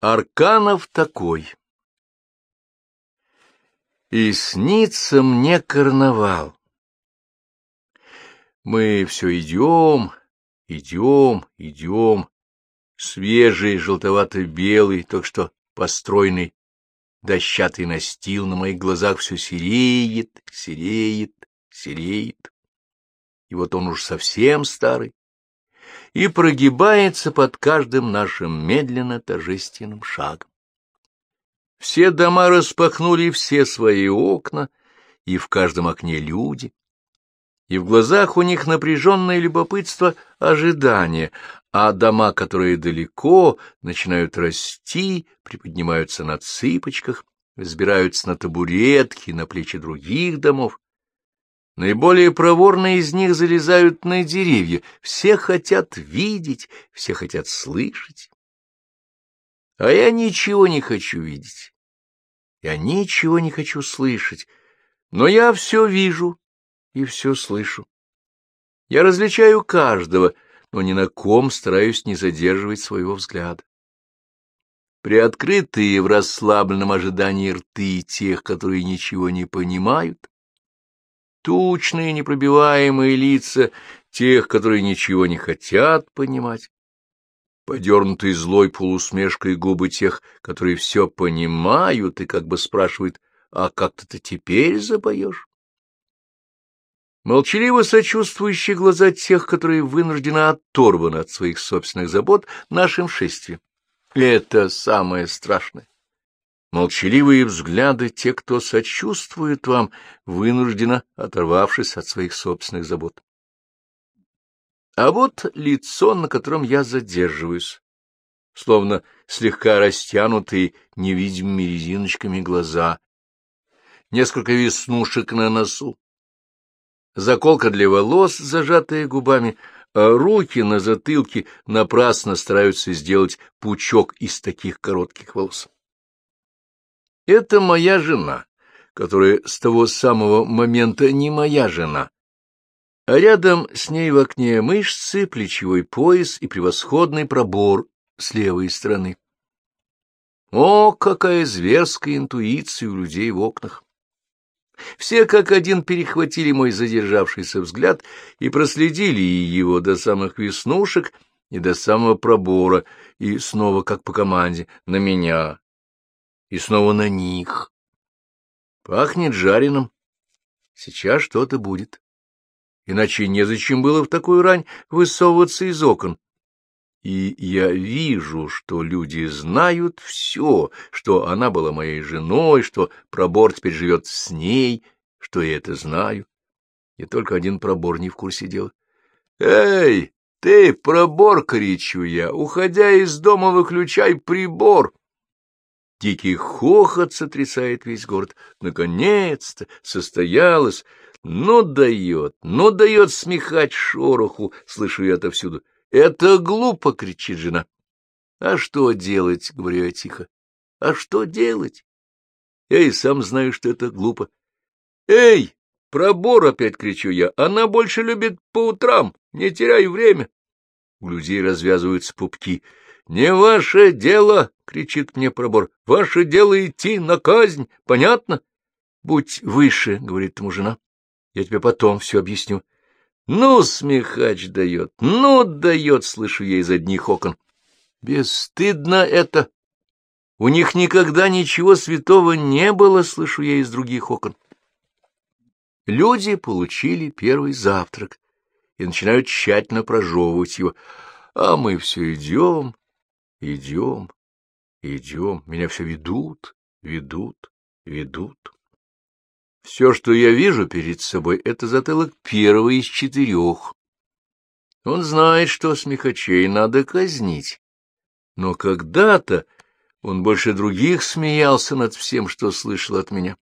Арканов такой. И снится мне карнавал. Мы все идем, идем, идем. Свежий, желтовато-белый, только что построенный дощатый настил на моих глазах все сереет, сереет, сереет. И вот он уж совсем старый, и прогибается под каждым нашим медленно торжественным шагом. Все дома распахнули все свои окна, и в каждом окне люди, и в глазах у них напряженное любопытство ожидания, а дома, которые далеко, начинают расти, приподнимаются на цыпочках, взбираются на табуретки, на плечи других домов, Наиболее проворные из них залезают на деревья. Все хотят видеть, все хотят слышать. А я ничего не хочу видеть. Я ничего не хочу слышать. Но я все вижу и все слышу. Я различаю каждого, но ни на ком стараюсь не задерживать своего взгляда. Приоткрытые в расслабленном ожидании рты тех, которые ничего не понимают, тучные непробиваемые лица тех, которые ничего не хотят понимать, подернутые злой полусмешкой губы тех, которые все понимают и как бы спрашивают, а как ты теперь запоешь? Молчаливо сочувствующие глаза тех, которые вынуждены оторваны от своих собственных забот нашим шествием. Это самое страшное. Молчаливые взгляды тех, кто сочувствует вам, вынужденно оторвавшись от своих собственных забот. А вот лицо, на котором я задерживаюсь, словно слегка растянутые невидимыми резиночками глаза, несколько веснушек на носу, заколка для волос, зажатая губами, а руки на затылке напрасно стараются сделать пучок из таких коротких волос. Это моя жена, которая с того самого момента не моя жена. А рядом с ней в окне мышцы, плечевой пояс и превосходный пробор с левой стороны. О, какая зверская интуиция у людей в окнах! Все как один перехватили мой задержавшийся взгляд и проследили его до самых веснушек и до самого пробора, и снова, как по команде, на меня, и снова на них. Пахнет жареным. Сейчас что-то будет. Иначе незачем было в такую рань высовываться из окон. И я вижу, что люди знают все, что она была моей женой, что пробор теперь живет с ней, что я это знаю. И только один пробор не в курсе дела. «Эй, ты, пробор!» — кричу я. «Уходя из дома, выключай прибор!» Дикий хохот сотрясает весь город. Наконец-то состоялось. Ну дает, ну дает смехать шороху, слышу я отовсюду. Это глупо, кричит жена. А что делать, говорю я тихо. А что делать? Я и сам знаю, что это глупо. Эй, пробор, опять кричу я. Она больше любит по утрам. Не теряй время. У людей развязываются пупки. «Не ваше дело!» — кричит мне пробор. «Ваше дело идти на казнь, понятно?» «Будь выше», — говорит ему жена. «Я тебе потом все объясню». «Ну, смехач дает, ну, дает!» — слышу я из одних окон. «Бесстыдно это!» «У них никогда ничего святого не было!» — слышу я из других окон. Люди получили первый завтрак и начинают тщательно прожевывать его, а мы все идем Идем, идем, меня все ведут, ведут, ведут. Все, что я вижу перед собой, — это затылок первого из четырех. Он знает, что смехачей надо казнить. Но когда-то он больше других смеялся над всем, что слышал от меня.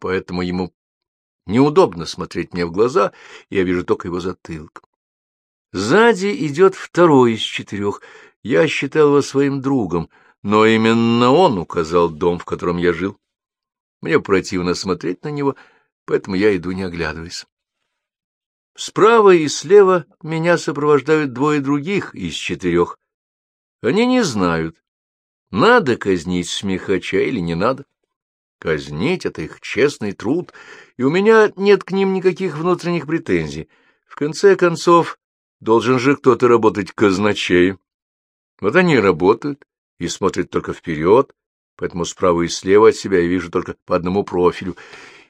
Поэтому ему неудобно смотреть мне в глаза, и я вижу только его затылок. Сзади идет второй из четырех, я считал его своим другом, но именно он указал дом, в котором я жил. Мне противно смотреть на него, поэтому я иду, не оглядываясь. Справа и слева меня сопровождают двое других из четырех. Они не знают, Надо казнить смехача или не надо? Казнить — это их честный труд, и у меня нет к ним никаких внутренних претензий. В конце концов, должен же кто-то работать казначеем. Вот они работают и смотрят только вперед, поэтому справа и слева от себя я вижу только по одному профилю.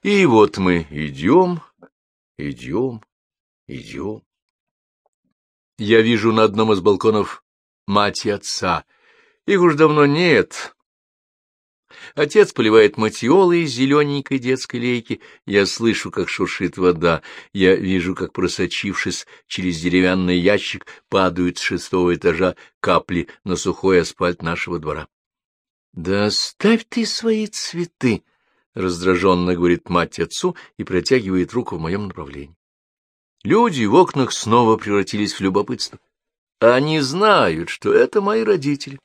И вот мы идем, идем, идем. Я вижу на одном из балконов мать и отца. Их уж давно нет. Отец поливает матиолы из зелененькой детской лейки. Я слышу, как шуршит вода. Я вижу, как, просочившись через деревянный ящик, падают с шестого этажа капли на сухой асфальт нашего двора. — Да оставь ты свои цветы! — раздраженно говорит мать отцу и протягивает руку в моем направлении. Люди в окнах снова превратились в любопытство. Они знают, что это мои родители.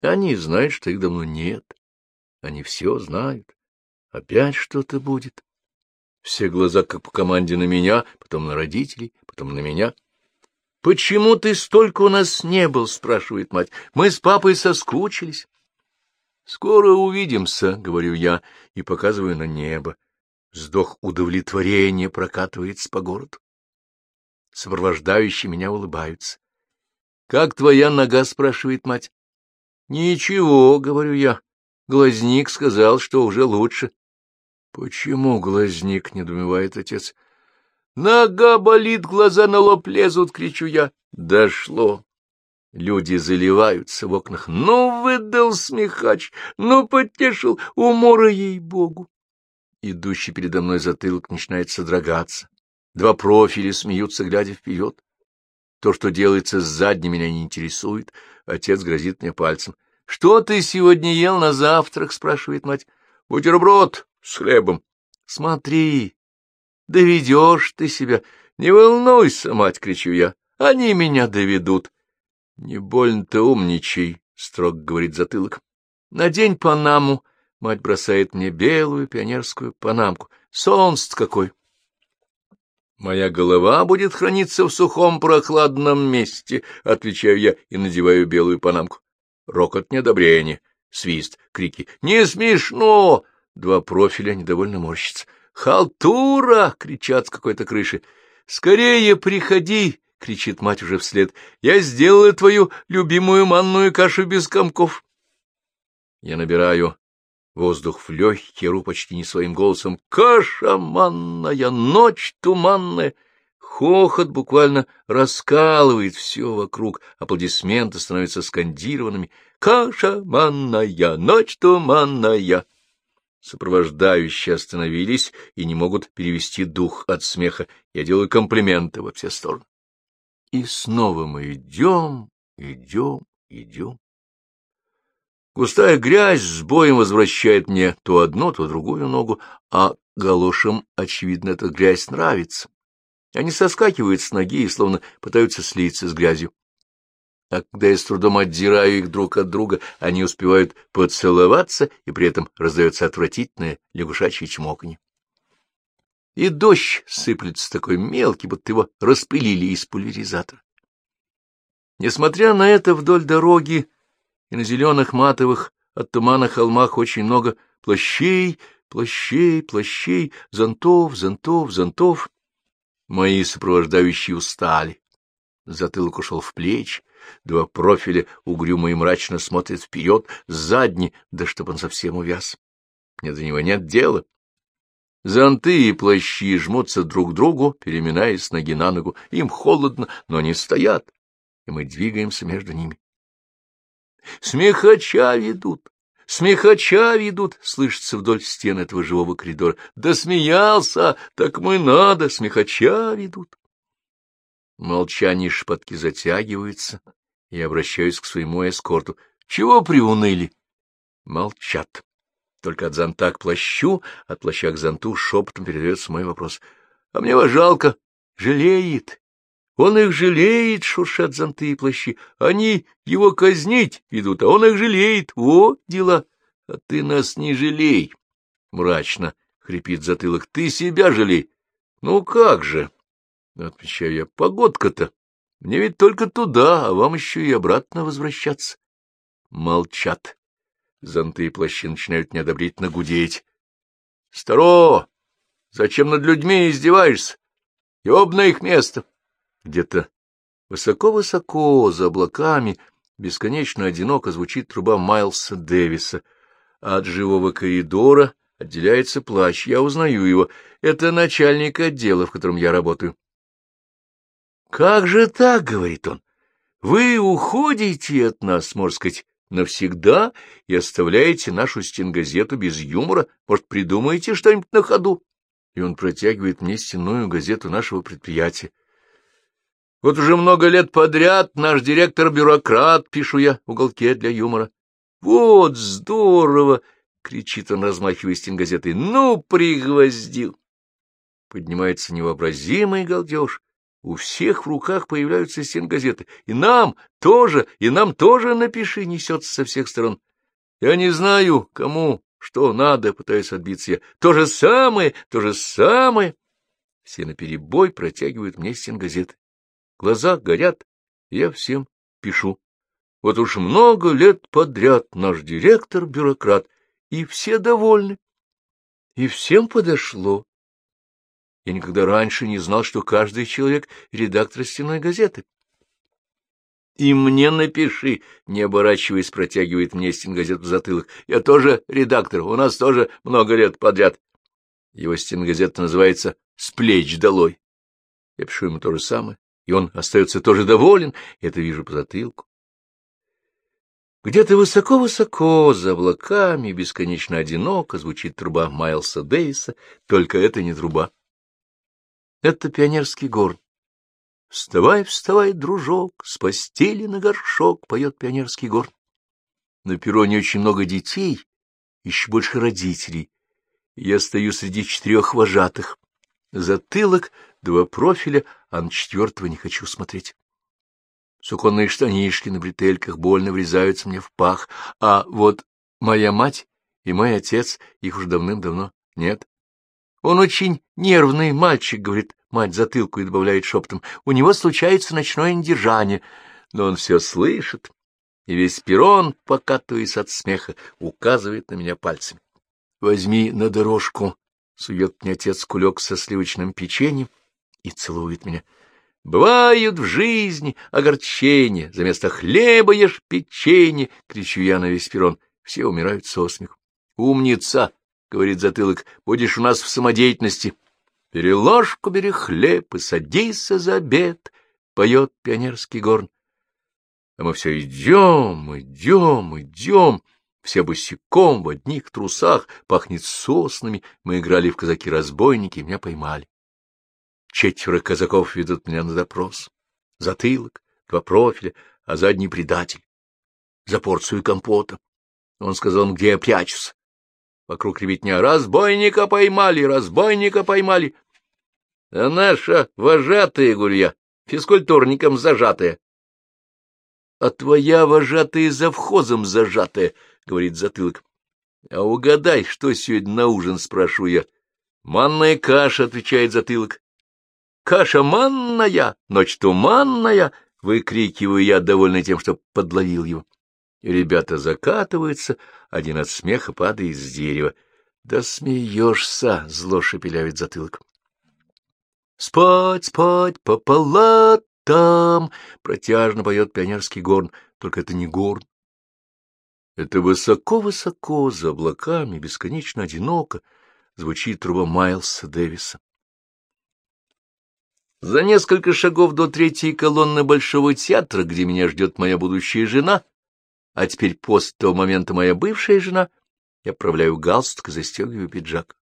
Они знают, что их давно нет. Они все знают. Опять что-то будет. Все глаза, как по команде, на меня, потом на родителей, потом на меня. — Почему ты столько у нас не был? — спрашивает мать. — Мы с папой соскучились. — Скоро увидимся, — говорю я и показываю на небо. Вздох удовлетворения прокатывается по городу. Сопровождающие меня улыбаются. — Как твоя нога? — спрашивает мать. — Ничего, — говорю я. Глазник сказал, что уже лучше. — Почему глазник? — недоумевает отец. — Нога болит, глаза на лоб лезут, — кричу я. Дошло. Люди заливаются в окнах. Ну, выдал смехач, ну, потешил, умора ей-богу. Идущий передо мной затылок начинает содрогаться. Два профиля смеются, глядя вперед. То, что делается сзади, меня не интересует. Отец грозит мне пальцем. — Что ты сегодня ел на завтрак? — спрашивает мать. — Бутерброд с хлебом. — Смотри, доведешь ты себя. Не волнуйся, мать, — кричу я. Они меня доведут. — Не больно-то умничай, — строго говорит затылок. — Надень панаму. Мать бросает мне белую пионерскую панамку. Солнце какой! — Моя голова будет храниться в сухом прохладном месте, — отвечаю я и надеваю белую панамку. Рокот неодобрения, свист, крики. — Не смешно! Два профиля недовольно морщатся. — Халтура! — кричат с какой-то крыши. — Скорее приходи! — кричит мать уже вслед. — Я сделала твою любимую манную кашу без комков. Я набираю Воздух в легкие, ру почти не своим голосом. «Каша манная, ночь туманная!» Хохот буквально раскалывает все вокруг, аплодисменты становятся скандированными. «Каша манная, ночь туманная!» Сопровождающие остановились и не могут перевести дух от смеха. Я делаю комплименты во все стороны. И снова мы идем, идем, идем. Густая грязь с боем возвращает мне то одну, то другую ногу, а галошам, очевидно, эта грязь нравится. Они соскакивают с ноги и словно пытаются слиться с грязью. А когда я с трудом отдираю их друг от друга, они успевают поцеловаться, и при этом раздается отвратительное лягушачье чмоканье. И дождь сыплется такой мелкий, будто его распылили из пульверизатора. Несмотря на это, вдоль дороги и на зеленых матовых от тумана холмах очень много плащей, плащей, плащей, зонтов, зонтов, зонтов. Мои сопровождающие устали. Затылок ушел в плечи, два профиля угрюмо и мрачно смотрят вперед, задний, да чтоб он совсем увяз. Мне до него нет дела. Зонты и плащи жмутся друг к другу, переминаясь с ноги на ногу. Им холодно, но они стоят, и мы двигаемся между ними. Смехача ведут, смехача ведут, слышится вдоль стен этого живого коридора. Да смеялся, так мы надо, смехача ведут. Молчание шпатки затягиваются. Я обращаюсь к своему эскорту. Чего приуныли? Молчат. Только от зонта к плащу, от плаща к зонту шепотом передается мой вопрос. А мне вас жалко. Жалеет. Он их жалеет, шуршат зонты и плащи. Они его казнить идут, а он их жалеет. О, дела! А ты нас не жалей. Мрачно хрипит затылок. Ты себя жалей. Ну как же? Отвечаю я. Погодка-то. Мне ведь только туда, а вам еще и обратно возвращаться. Молчат. Зонты и плащи начинают неодобрительно гудеть. — Старо! Зачем над людьми издеваешься? Ёб на их место! Где-то высоко-высоко, за облаками, бесконечно одиноко звучит труба Майлса Дэвиса. От живого коридора отделяется плащ. Я узнаю его. Это начальник отдела, в котором я работаю. — Как же так? — говорит он. — Вы уходите от нас, можно сказать, навсегда и оставляете нашу стенгазету без юмора. Может, придумаете что-нибудь на ходу? И он протягивает мне стенную газету нашего предприятия. Вот уже много лет подряд наш директор-бюрократ, пишу я в уголке для юмора. Вот здорово! — кричит он, размахивая стенгазетой. — Ну, пригвоздил! Поднимается невообразимый галдеж. У всех в руках появляются стенгазеты. И нам тоже, и нам тоже напиши, несется со всех сторон. Я не знаю, кому что надо, пытаюсь отбиться я. То же самое, то же самое. Все наперебой протягивают мне стенгазеты. Глаза горят, я всем пишу. Вот уж много лет подряд наш директор-бюрократ, и все довольны. И всем подошло. Я никогда раньше не знал, что каждый человек — редактор стеной газеты. И мне напиши, не оборачиваясь, протягивает мне стенгазет в затылок. Я тоже редактор, у нас тоже много лет подряд. Его стенгазета называется «С плеч долой». Я пишу ему то же самое, и он остается тоже доволен, это вижу по затылку. Где-то высоко-высоко, за облаками, бесконечно одиноко, звучит труба Майлса Дэвиса, только это не труба. Это пионерский горн. Вставай, вставай, дружок, с постели на горшок, поет пионерский горн. На перроне очень много детей, еще больше родителей. Я стою среди четырех вожатых. Затылок, два профиля, а на четвертого не хочу смотреть. Суконные штанишки на бретельках больно врезаются мне в пах, а вот моя мать и мой отец, их уже давным-давно нет. Он очень нервный мальчик, — говорит мать затылку и добавляет шептом. У него случается ночное недержание, но он все слышит, и весь перрон, покатываясь от смеха, указывает на меня пальцами. Возьми на дорожку, — сует мне отец кулек со сливочным печеньем и целует меня. Бывают в жизни огорчения, за место хлеба ешь печенье, — кричу я на весь перрон. Все умирают со смеху. Умница! — говорит затылок, — будешь у нас в самодеятельности. Бери ложку, бери хлеб и садись за обед, — поет пионерский горн. А мы все идем, идем, идем, все босиком, в одних трусах, пахнет соснами, мы играли в казаки-разбойники, меня поймали. Четверо казаков ведут меня на допрос. Затылок, два профиля, а задний предатель. За порцию компота. Он сказал, где я прячусь. Вокруг ребятня «Разбойника поймали! Разбойника поймали!» А наша вожатая, гулья, физкультурником зажатая. — А твоя вожатая завхозом зажатая, — говорит затылок. — А угадай, что сегодня на ужин, спрошу я. — Манная каша, — отвечает затылок. — Каша манная, ночь туманная, — выкрикиваю я, довольный тем, что подловил его. Ребята закатываются, один от смеха падает с дерева. — Да смеешься, — зло шепелявит затылок. «Спать, спать по палатам!» — протяжно поет пионерский горн, только это не горн. Это высоко-высоко, за облаками, бесконечно одиноко, звучит труба Майлса Дэвиса. За несколько шагов до третьей колонны Большого театра, где меня ждет моя будущая жена, а теперь после того момента моя бывшая жена, я отправляю галстук и застегиваю пиджак.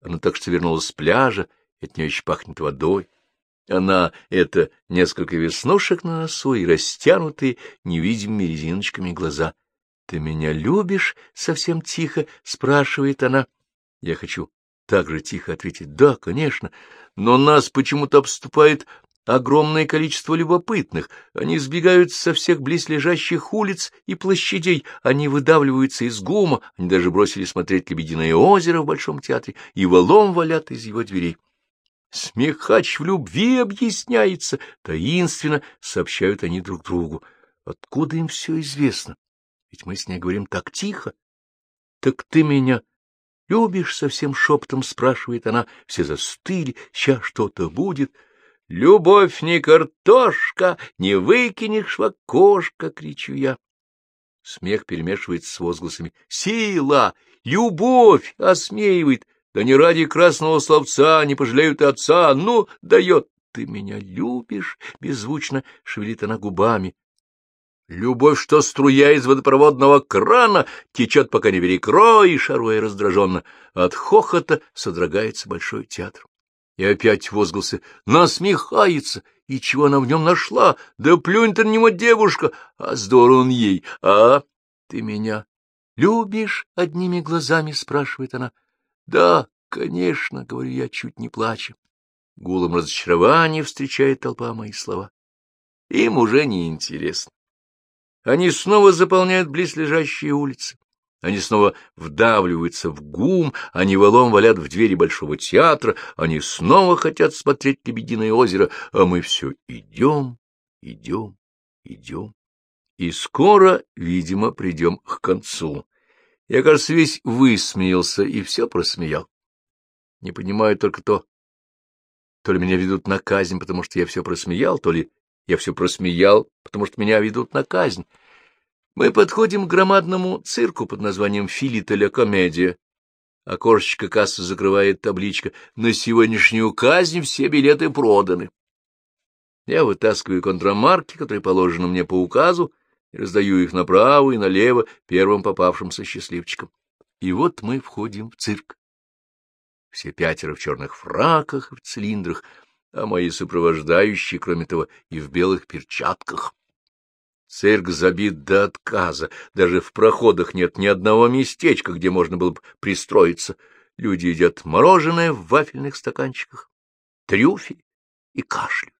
Она так что вернулась с пляжа, от нее еще пахнет водой. Она — это несколько веснушек на носу и растянутые невидимыми резиночками глаза. — Ты меня любишь? — совсем тихо спрашивает она. Я хочу так же тихо ответить. — Да, конечно, но нас почему-то обступает огромное количество любопытных. Они сбегают со всех близлежащих улиц и площадей, они выдавливаются из гума, они даже бросили смотреть «Лебединое озеро» в Большом театре и валом валят из его дверей. Смехач в любви объясняется, таинственно сообщают они друг другу. Откуда им все известно? Ведь мы с ней говорим так тихо. — Так ты меня любишь? — совсем шепотом спрашивает она. Все застыли, сейчас что-то будет. — Любовь не картошка, не выкинешь в окошко, — кричу я. Смех перемешивается с возгласами. «Сила! Любовь!» — осмеивает. «Да не ради красного словца, не пожалеют отца! Ну, дает!» «Ты меня любишь?» — беззвучно шевелит она губами. Любовь, что струя из водопроводного крана, течет, пока не перекрой, шаруя раздраженно. От хохота содрогается большой театр. И опять возгласы «Насмехается! И чего она в нем нашла? Да плюнь ты на него, девушка! А здорово он ей! А ты меня любишь одними глазами?» — спрашивает она. «Да, конечно», — говорю я, чуть не плача. Гулом разочарования встречает толпа мои слова. Им уже не интересно. Они снова заполняют близлежащие улицы. Они снова вдавливаются в гум, они валом валят в двери Большого театра, они снова хотят смотреть Лебединое озеро, а мы все идем, идем, идем. И скоро, видимо, придем к концу. Я, кажется, весь высмеялся и все просмеял. Не понимаю только то, то ли меня ведут на казнь, потому что я все просмеял, то ли я все просмеял, потому что меня ведут на казнь. Мы подходим к громадному цирку под названием «Филителя комедия». Окошечко кассы закрывает табличка «На сегодняшнюю казнь все билеты проданы». Я вытаскиваю контрамарки, которые положены мне по указу, и раздаю их направо и налево первым попавшимся счастливчикам. И вот мы входим в цирк. Все пятеро в черных фраках и в цилиндрах, а мои сопровождающие, кроме того, и в белых перчатках. Цирк забит до отказа, даже в проходах нет ни одного местечка, где можно было бы пристроиться. Люди едят мороженое в вафельных стаканчиках, трюфель и кашляют.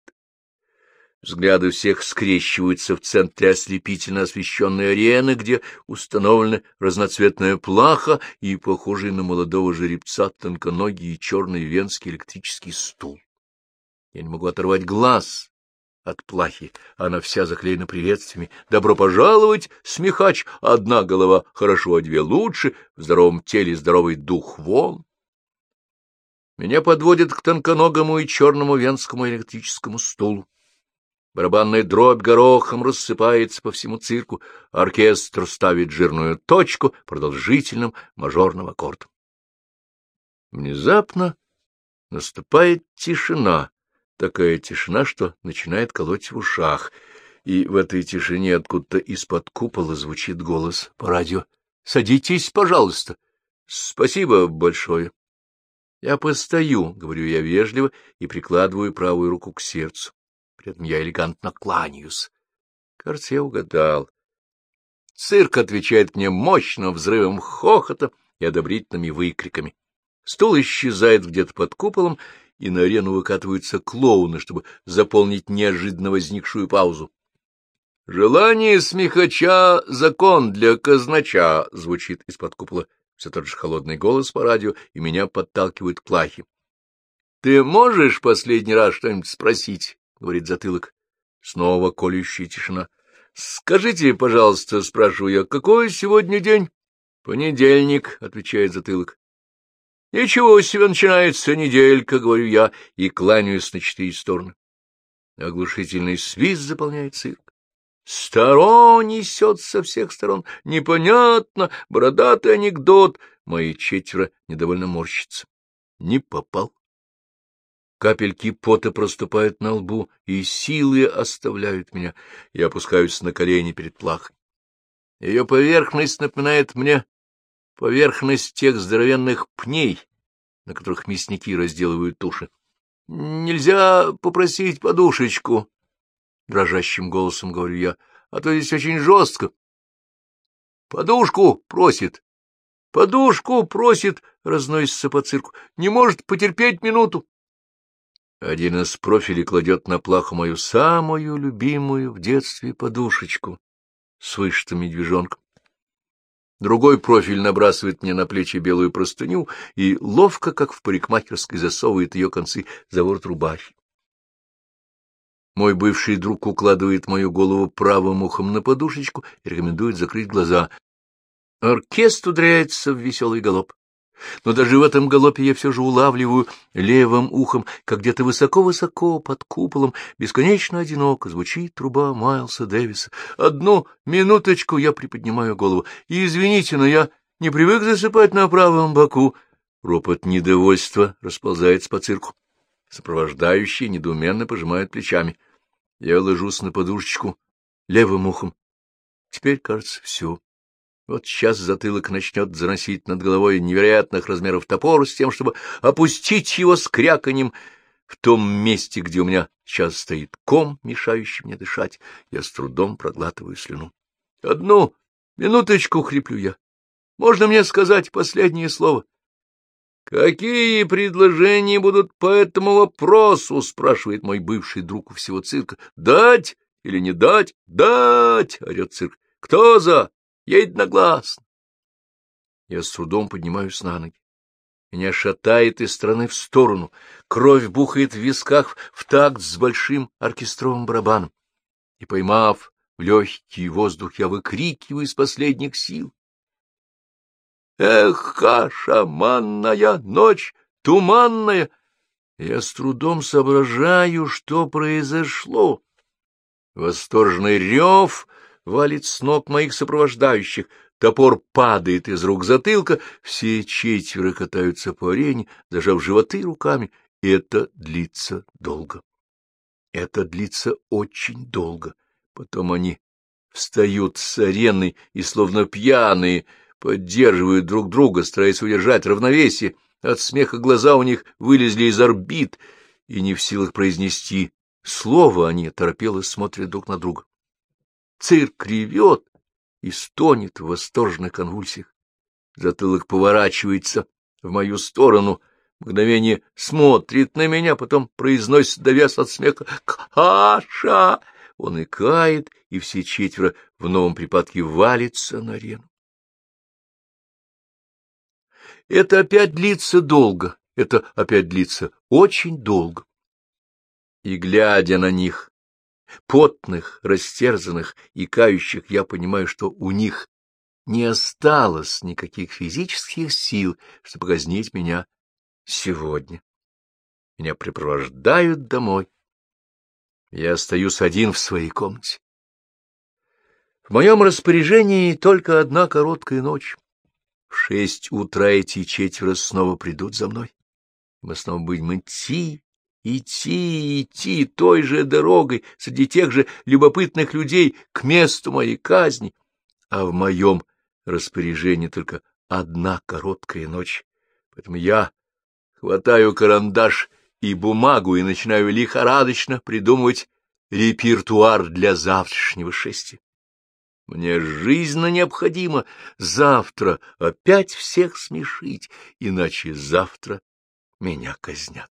Взгляды всех скрещиваются в центре ослепительно освещенной арены, где установлена разноцветная плаха и похожий на молодого жеребца тонконогий и черный венский электрический стул. Я не могу оторвать глаз от плахи. Она вся заклеена приветствиями. «Добро пожаловать, смехач! Одна голова хорошо, а две лучше. В здоровом теле здоровый дух вон!» Меня подводят к тонконогому и черному венскому электрическому стулу. Барабанная дробь горохом рассыпается по всему цирку, оркестр ставит жирную точку продолжительным мажорным аккордом. Внезапно наступает тишина, такая тишина, что начинает колоть в ушах, и в этой тишине откуда-то из-под купола звучит голос по радио. — Садитесь, пожалуйста. — Спасибо большое. Я постою, — говорю я вежливо, и прикладываю правую руку к сердцу. При этом я элегантно кланяюсь. Кажется, я угадал. Цирк отвечает мне мощным взрывом хохота и одобрительными выкриками. Стул исчезает где-то под куполом, и на арену выкатываются клоуны, чтобы заполнить неожиданно возникшую паузу. «Желание смехача — закон для казнача», — звучит из-под купола все тот же холодный голос по радио, и меня подталкивают к плахе. «Ты можешь последний раз что-нибудь спросить?» — говорит затылок. Снова колющая тишина. «Скажите, пожалуйста, — спрашиваю я, — какой сегодня день?» «Понедельник», — отвечает затылок. — Ничего себе начинается неделька, — говорю я, и кланяюсь на четыре стороны. Оглушительный свист заполняет цирк. Сторон несет со всех сторон. Непонятно, бородатый анекдот. Мои четверо недовольно морщатся. Не попал. Капельки пота проступают на лбу, и силы оставляют меня. Я опускаюсь на колени перед плахой. Ее поверхность напоминает мне поверхность тех здоровенных пней, на которых мясники разделывают туши. — Нельзя попросить подушечку, — дрожащим голосом говорю я, — а то здесь очень жестко. — Подушку просит. — Подушку просит, — разносится по цирку. — Не может потерпеть минуту. Один из профилей кладет на плаху мою самую любимую в детстве подушечку с вышитым медвежонком. Другой профиль набрасывает мне на плечи белую простыню и ловко, как в парикмахерской, засовывает ее концы за ворот рубахи. Мой бывший друг укладывает мою голову правым ухом на подушечку и рекомендует закрыть глаза. Оркестр удряется в веселый галоп. Но даже в этом галопе я все же улавливаю левым ухом, как где-то высоко-высоко под куполом, бесконечно одиноко звучит труба Майлса Дэвиса. Одну минуточку я приподнимаю голову. И извините, но я не привык засыпать на правом боку. Ропот недовольства расползается по цирку. Сопровождающие недоуменно пожимают плечами. Я ложусь на подушечку левым ухом. Теперь, кажется, все. Вот сейчас затылок начнет заносить над головой невероятных размеров топор с тем, чтобы опустить его с кряканьем в том месте, где у меня сейчас стоит ком, мешающий мне дышать. Я с трудом проглатываю слюну. Одну минуточку хриплю я. Можно мне сказать последнее слово? «Какие предложения будут по этому вопросу?» — спрашивает мой бывший друг у всего цирка. «Дать или не дать?» «Дать!» — орет цирк. «Кто за?» «Единогласно!» Я с трудом поднимаюсь на ноги. Меня шатает из стороны в сторону, кровь бухает в висках в такт с большим оркестровым барабаном. И, поймав в легкий воздух, я выкрикиваю из последних сил. Эх, шаманная ночь, туманная! Я с трудом соображаю, что произошло. Восторженный рев валит с ног моих сопровождающих, топор падает из рук затылка, все четверо катаются по арене, зажав животы руками, и это длится долго. Это длится очень долго. Потом они встают с арены и, словно пьяные, поддерживают друг друга, стараясь удержать равновесие. От смеха глаза у них вылезли из орбит, и не в силах произнести слово, они торопело смотрят друг на друга. Цирк ревет и стонет в восторженных конвульсиях. Затылок поворачивается в мою сторону, мгновение смотрит на меня, потом произносит, довяз от смеха, «Каша!» Он икает, и все четверо в новом припадке валится на арену. Это опять длится долго, это опять длится очень долго. И, глядя на них, потных, растерзанных и кающих, я понимаю, что у них не осталось никаких физических сил, чтобы казнить меня сегодня. Меня припровождают домой. Я остаюсь один в своей комнате. В моем распоряжении только одна короткая ночь. В шесть утра эти четверо снова придут за мной. Мы снова будем идти, идти, идти той же дорогой среди тех же любопытных людей к месту моей казни. А в моем распоряжении только одна короткая ночь. Поэтому я хватаю карандаш и бумагу и начинаю лихорадочно придумывать репертуар для завтрашнего шествия. Мне жизненно необходимо завтра опять всех смешить, иначе завтра меня казнят.